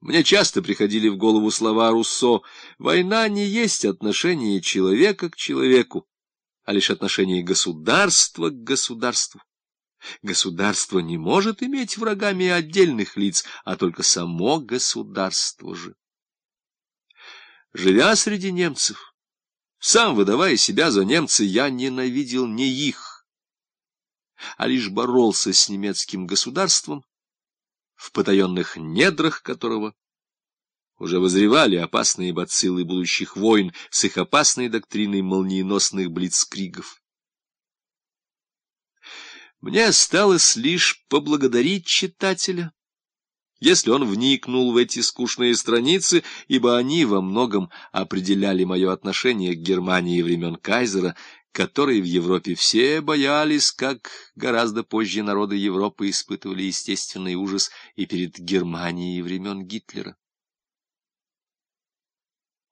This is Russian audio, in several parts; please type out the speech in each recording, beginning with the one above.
Мне часто приходили в голову слова Руссо «Война не есть отношение человека к человеку, а лишь отношение государства к государству. Государство не может иметь врагами отдельных лиц, а только само государство же». Живя среди немцев, сам выдавая себя за немца, я ненавидел не их, а лишь боролся с немецким государством, в потаенных недрах которого уже возревали опасные бациллы будущих войн с их опасной доктриной молниеносных блицкригов. Мне осталось лишь поблагодарить читателя, если он вникнул в эти скучные страницы, ибо они во многом определяли мое отношение к Германии времен Кайзера, которые в Европе все боялись, как гораздо позже народы Европы испытывали естественный ужас и перед Германией времен Гитлера.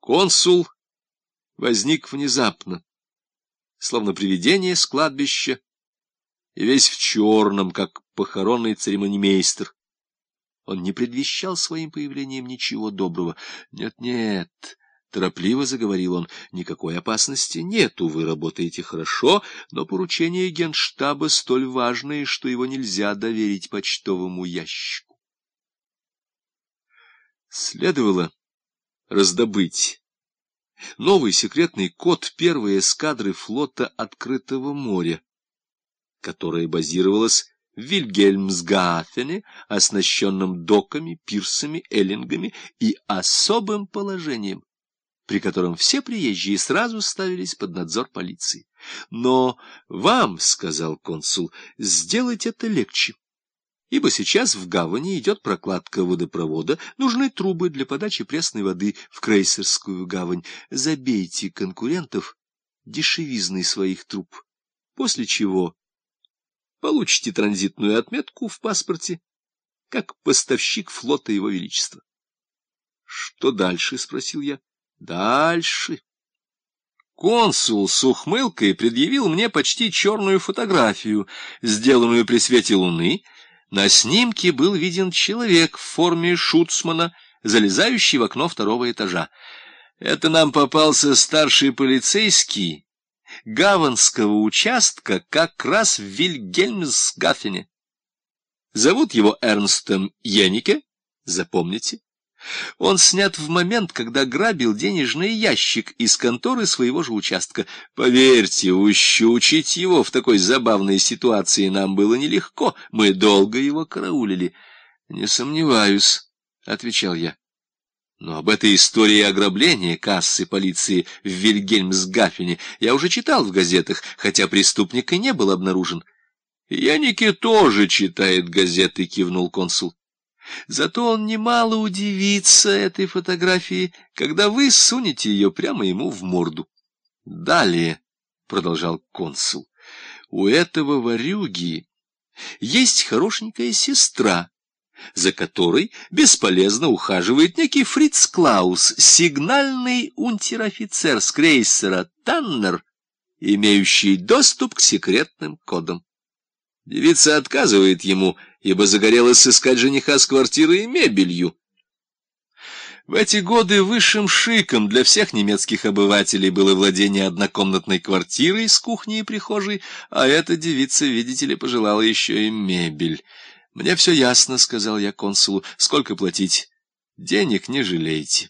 Консул возник внезапно, словно привидение с кладбища, и весь в черном, как похоронный церемонимейстер. Он не предвещал своим появлением ничего доброго. Нет-нет, Торопливо заговорил он, — никакой опасности нету, вы работаете хорошо, но поручение генштаба столь важное, что его нельзя доверить почтовому ящику. Следовало раздобыть новый секретный код первой эскадры флота Открытого моря, которая базировалась в Вильгельмсгафене, оснащенном доками, пирсами, эллингами и особым положением при котором все приезжие сразу ставились под надзор полиции. Но вам, — сказал консул, — сделать это легче. Ибо сейчас в гавани идет прокладка водопровода, нужны трубы для подачи пресной воды в Крейсерскую гавань. Забейте конкурентов дешевизной своих труб, после чего получите транзитную отметку в паспорте, как поставщик флота Его Величества. — Что дальше? — спросил я. Дальше. Консул с ухмылкой предъявил мне почти черную фотографию, сделанную при свете луны. На снимке был виден человек в форме шуцмана, залезающий в окно второго этажа. Это нам попался старший полицейский Гаванского участка как раз в Вильгельмсгафене. Зовут его Эрнстом Йеннике, запомните. Он снят в момент, когда грабил денежный ящик из конторы своего же участка. Поверьте, ущучить его в такой забавной ситуации нам было нелегко. Мы долго его караулили. — Не сомневаюсь, — отвечал я. Но об этой истории ограбления кассы полиции в Вильгельмсгафене я уже читал в газетах, хотя преступник и не был обнаружен. — Яники тоже читает газеты, — кивнул консул. Зато он немало удивится этой фотографии, когда вы сунете ее прямо ему в морду. Далее, — продолжал консул, — у этого ворюги есть хорошенькая сестра, за которой бесполезно ухаживает некий Фриц Клаус, сигнальный унтер-офицер с крейсера «Таннер», имеющий доступ к секретным кодам. Девица отказывает ему, ибо загорелась сыскать жениха с квартирой и мебелью. В эти годы высшим шиком для всех немецких обывателей было владение однокомнатной квартирой с кухней и прихожей, а эта девица, видите ли, пожелала еще и мебель. «Мне все ясно», — сказал я консулу. «Сколько платить?» «Денег не жалейте».